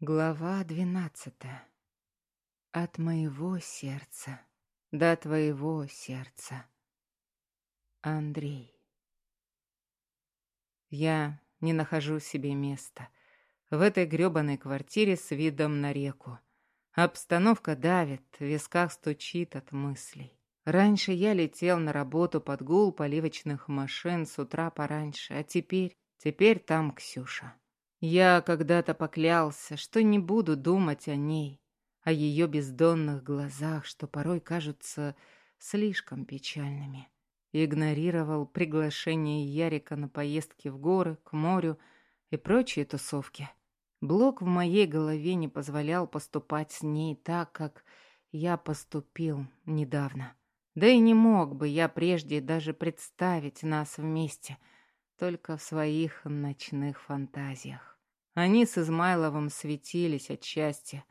Глава двенадцатая. От моего сердца до твоего сердца. Андрей. Я не нахожу себе места в этой грёбаной квартире с видом на реку. Обстановка давит, в висках стучит от мыслей. Раньше я летел на работу под гул поливочных машин с утра пораньше, а теперь, теперь там Ксюша. Я когда-то поклялся, что не буду думать о ней, о ее бездонных глазах, что порой кажутся слишком печальными. Игнорировал приглашение Ярика на поездки в горы, к морю и прочие тусовки. Блок в моей голове не позволял поступать с ней так, как я поступил недавно. Да и не мог бы я прежде даже представить нас вместе, только в своих ночных фантазиях. Они с Измайловым светились от счастья.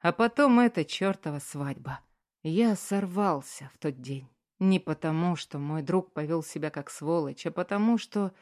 А потом эта чертова свадьба. Я сорвался в тот день. Не потому, что мой друг повел себя как сволочь, а потому, что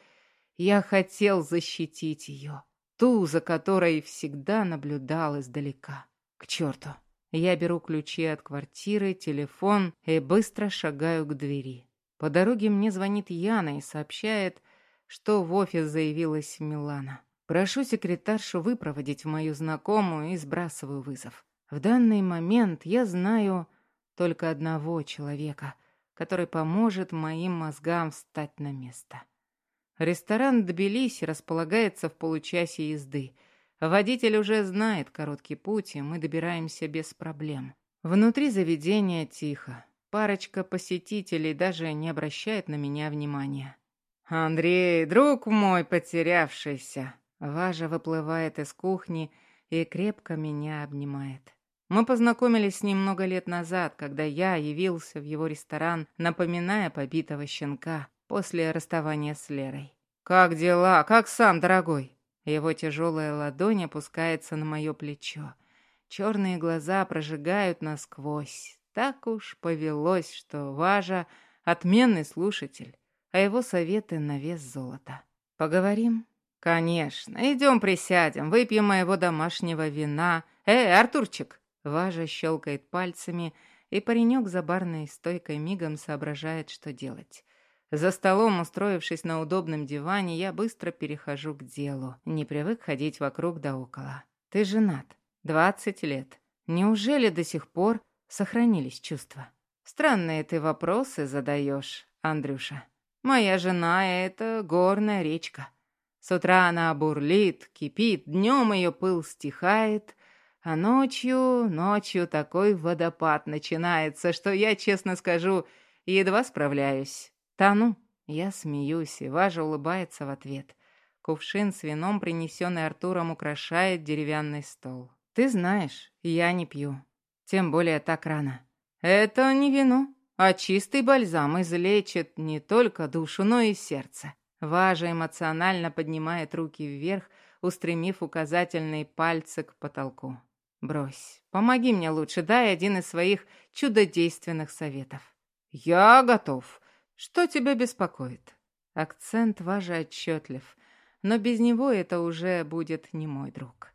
я хотел защитить ее. Ту, за которой всегда наблюдал издалека. К черту. Я беру ключи от квартиры, телефон и быстро шагаю к двери. По дороге мне звонит Яна и сообщает, что в офис заявилась Милана. Прошу секретаршу выпроводить мою знакомую и сбрасываю вызов. В данный момент я знаю только одного человека, который поможет моим мозгам встать на место. Ресторан Тбилиси располагается в получасе езды. Водитель уже знает короткий путь, и мы добираемся без проблем. Внутри заведения тихо. Парочка посетителей даже не обращает на меня внимания. «Андрей, друг мой потерявшийся!» Важа выплывает из кухни и крепко меня обнимает. Мы познакомились с ним много лет назад, когда я явился в его ресторан, напоминая побитого щенка после расставания с Лерой. «Как дела? Как сам, дорогой?» Его тяжелая ладонь опускается на мое плечо. Черные глаза прожигают насквозь. Так уж повелось, что Важа — отменный слушатель, а его советы на вес золота. «Поговорим?» «Конечно. Идем присядем, выпьем моего домашнего вина. Эй, Артурчик!» Важа щелкает пальцами, и паренек за барной стойкой мигом соображает, что делать. За столом, устроившись на удобном диване, я быстро перехожу к делу. Не привык ходить вокруг да около. «Ты женат. Двадцать лет. Неужели до сих пор сохранились чувства?» «Странные ты вопросы задаешь, Андрюша. Моя жена — это горная речка». С утра она бурлит, кипит, днем ее пыл стихает, а ночью, ночью такой водопад начинается, что я, честно скажу, едва справляюсь. Тону. Я смеюсь, и Важа улыбается в ответ. Кувшин с вином, принесенный Артуром, украшает деревянный стол. Ты знаешь, я не пью. Тем более так рано. Это не вино, а чистый бальзам излечит не только душу, но и сердце. Важа эмоционально поднимает руки вверх, устремив указательные пальцы к потолку. «Брось, помоги мне лучше, дай один из своих чудодейственных советов». «Я готов. Что тебя беспокоит?» Акцент Важа отчетлив, но без него это уже будет не мой друг.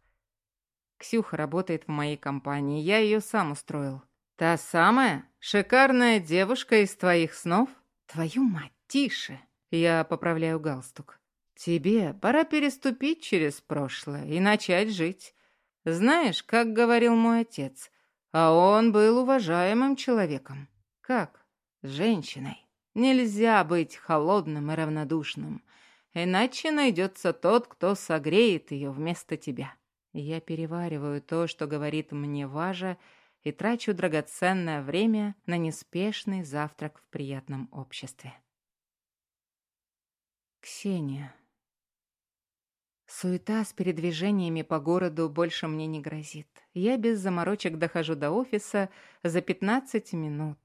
Ксюха работает в моей компании, я ее сам устроил. «Та самая? Шикарная девушка из твоих снов?» «Твою мать, тише!» Я поправляю галстук. Тебе пора переступить через прошлое и начать жить. Знаешь, как говорил мой отец, а он был уважаемым человеком. Как? Женщиной. Нельзя быть холодным и равнодушным, иначе найдется тот, кто согреет ее вместо тебя. Я перевариваю то, что говорит мне Важа, и трачу драгоценное время на неспешный завтрак в приятном обществе. Ксения. Суета с передвижениями по городу больше мне не грозит. Я без заморочек дохожу до офиса за 15 минут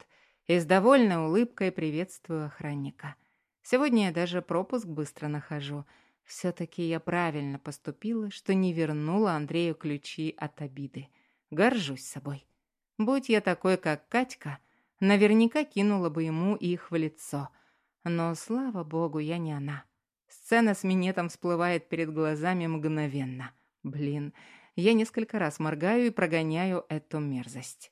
и с довольной улыбкой приветствую охранника. Сегодня я даже пропуск быстро нахожу. Все-таки я правильно поступила, что не вернула Андрею ключи от обиды. Горжусь собой. Будь я такой, как Катька, наверняка кинула бы ему их в лицо. Но, слава богу, я не она. Сцена с минетом всплывает перед глазами мгновенно. Блин, Я несколько раз моргаю и прогоняю эту мерзость.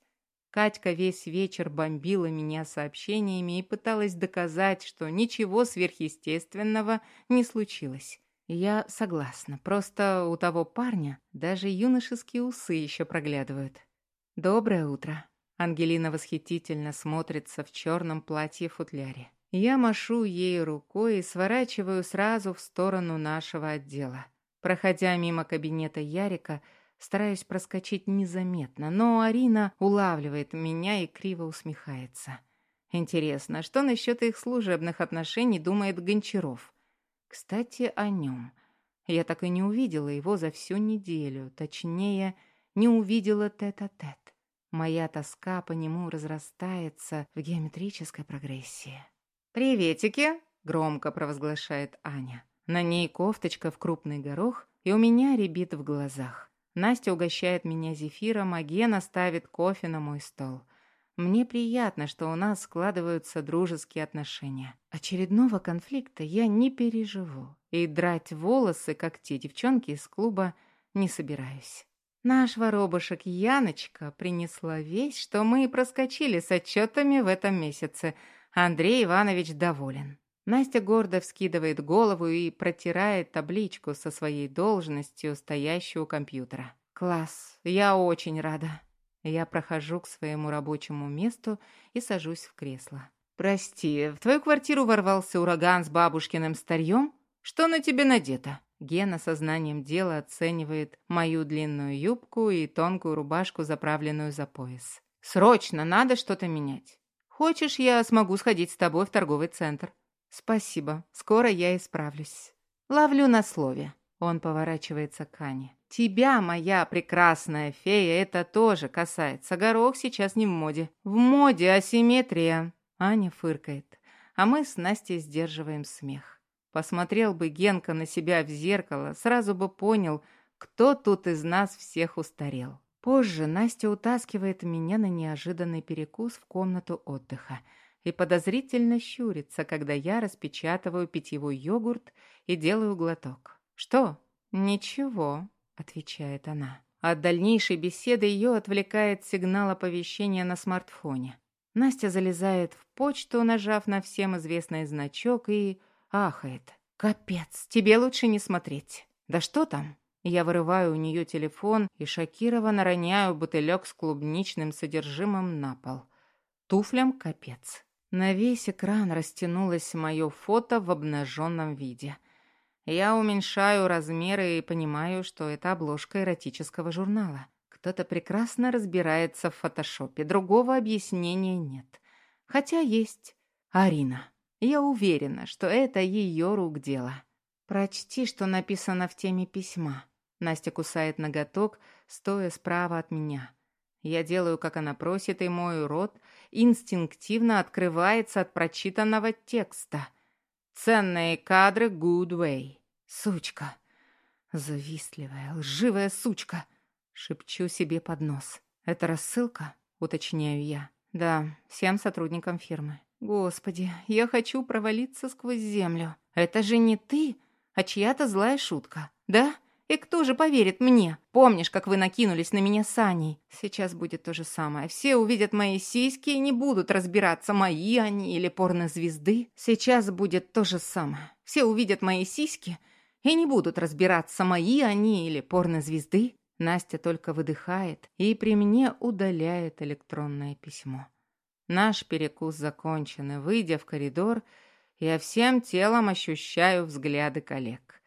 Катька весь вечер бомбила меня сообщениями и пыталась доказать, что ничего сверхъестественного не случилось. Я согласна, просто у того парня даже юношеские усы еще проглядывают. «Доброе утро». Ангелина восхитительно смотрится в черном платье-футляре. Я машу ей рукой и сворачиваю сразу в сторону нашего отдела. Проходя мимо кабинета Ярика, стараюсь проскочить незаметно, но Арина улавливает меня и криво усмехается. Интересно, что насчет их служебных отношений думает Гончаров? Кстати, о нем. Я так и не увидела его за всю неделю, точнее, не увидела тет-а-тет. -тет. Моя тоска по нему разрастается в геометрической прогрессии. «Приветики!» — громко провозглашает Аня. На ней кофточка в крупный горох, и у меня рябит в глазах. Настя угощает меня зефиром, а Гена ставит кофе на мой стол. Мне приятно, что у нас складываются дружеские отношения. Очередного конфликта я не переживу. И драть волосы, как те девчонки из клуба, не собираюсь. Наш воробушек Яночка принесла весть, что мы проскочили с отчетами в этом месяце. Андрей Иванович доволен. Настя гордо вскидывает голову и протирает табличку со своей должностью, стоящую компьютера. «Класс, я очень рада». Я прохожу к своему рабочему месту и сажусь в кресло. «Прости, в твою квартиру ворвался ураган с бабушкиным старьем? Что на тебе надето?» Гена сознанием дела оценивает мою длинную юбку и тонкую рубашку, заправленную за пояс. «Срочно надо что-то менять. Хочешь, я смогу сходить с тобой в торговый центр?» «Спасибо. Скоро я исправлюсь». «Ловлю на слове». Он поворачивается к Ане. «Тебя, моя прекрасная фея, это тоже касается. Горох сейчас не в моде». «В моде асимметрия». Аня фыркает, а мы с Настей сдерживаем смех. Посмотрел бы Генка на себя в зеркало, сразу бы понял, кто тут из нас всех устарел. Позже Настя утаскивает меня на неожиданный перекус в комнату отдыха и подозрительно щурится, когда я распечатываю питьевой йогурт и делаю глоток. «Что?» «Ничего», — отвечает она. От дальнейшей беседы ее отвлекает сигнал оповещения на смартфоне. Настя залезает в почту, нажав на всем известный значок, и Ахает. «Капец, тебе лучше не смотреть». «Да что там?» Я вырываю у нее телефон и шокированно роняю бутылек с клубничным содержимым на пол. Туфлям капец. На весь экран растянулось мое фото в обнаженном виде. Я уменьшаю размеры и понимаю, что это обложка эротического журнала. Кто-то прекрасно разбирается в фотошопе, другого объяснения нет. Хотя есть Арина. Я уверена, что это ее рук дело. Прочти, что написано в теме письма. Настя кусает ноготок, стоя справа от меня. Я делаю, как она просит, и мой рот инстинктивно открывается от прочитанного текста. Ценные кадры Way. Сучка. Завистливая, лживая сучка. Шепчу себе под нос. Это рассылка? Уточняю я. Да, всем сотрудникам фирмы. Господи, я хочу провалиться сквозь землю. Это же не ты, а чья-то злая шутка, да? И кто же поверит мне? Помнишь, как вы накинулись на меня с Аней? Сейчас будет то же самое. Все увидят мои сиськи и не будут разбираться, мои они или порнозвезды. Сейчас будет то же самое. Все увидят мои сиськи и не будут разбираться, мои они или порнозвезды. Настя только выдыхает и при мне удаляет электронное письмо. Наш перекус закончен, и, выйдя в коридор, я всем телом ощущаю взгляды коллег.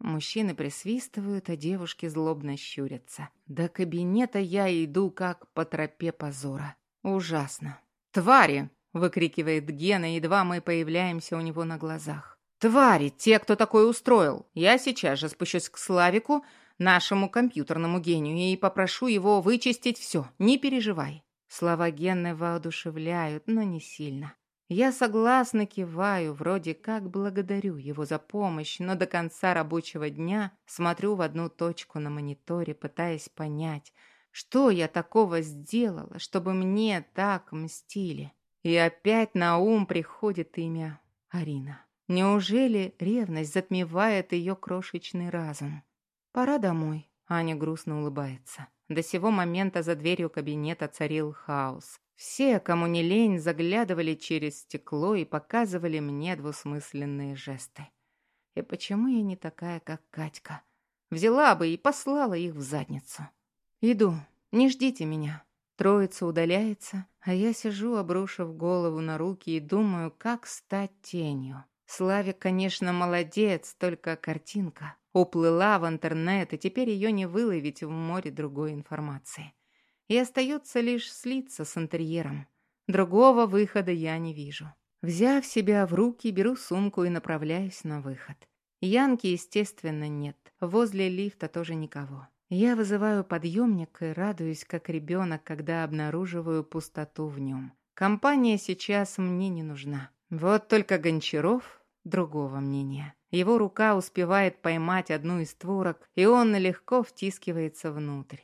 Мужчины присвистывают, а девушки злобно щурятся. До кабинета я иду как по тропе позора. Ужасно. «Твари!» — выкрикивает Гена, едва мы появляемся у него на глазах. «Твари! Те, кто такое устроил! Я сейчас же спущусь к Славику, нашему компьютерному гению, и попрошу его вычистить все. Не переживай. Слова Генны воодушевляют, но не сильно. Я согласно киваю, вроде как благодарю его за помощь, но до конца рабочего дня смотрю в одну точку на мониторе, пытаясь понять, что я такого сделала, чтобы мне так мстили. И опять на ум приходит имя Арина. Неужели ревность затмевает ее крошечный разум? Пора домой. Аня грустно улыбается. До сего момента за дверью кабинета царил хаос. Все, кому не лень, заглядывали через стекло и показывали мне двусмысленные жесты. И почему я не такая, как Катька? Взяла бы и послала их в задницу. Иду, не ждите меня. Троица удаляется, а я сижу, обрушив голову на руки и думаю, как стать тенью. Славик, конечно, молодец, только картинка. Уплыла в интернет, и теперь ее не выловить в море другой информации. И остается лишь слиться с интерьером. Другого выхода я не вижу. Взяв себя в руки, беру сумку и направляюсь на выход. Янки, естественно, нет. Возле лифта тоже никого. Я вызываю подъемник и радуюсь, как ребенок, когда обнаруживаю пустоту в нем. Компания сейчас мне не нужна. Вот только Гончаров другого мнения. Его рука успевает поймать одну из створок, и он легко втискивается внутрь.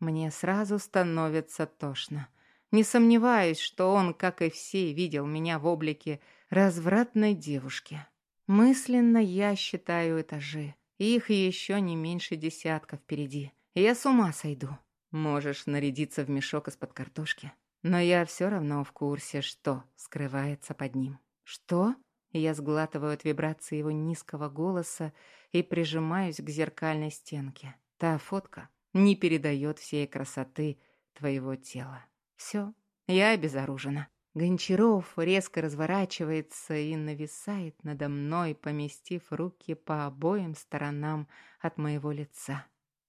Мне сразу становится тошно. Не сомневаюсь, что он, как и все, видел меня в облике развратной девушки. Мысленно я считаю этажи. Их еще не меньше десятка впереди. Я с ума сойду. Можешь нарядиться в мешок из-под картошки. Но я все равно в курсе, что скрывается под ним. Что? Я сглатываю от вибрации его низкого голоса и прижимаюсь к зеркальной стенке. Та фотка не передает всей красоты твоего тела. Все, я обезоружена. Гончаров резко разворачивается и нависает надо мной, поместив руки по обоим сторонам от моего лица.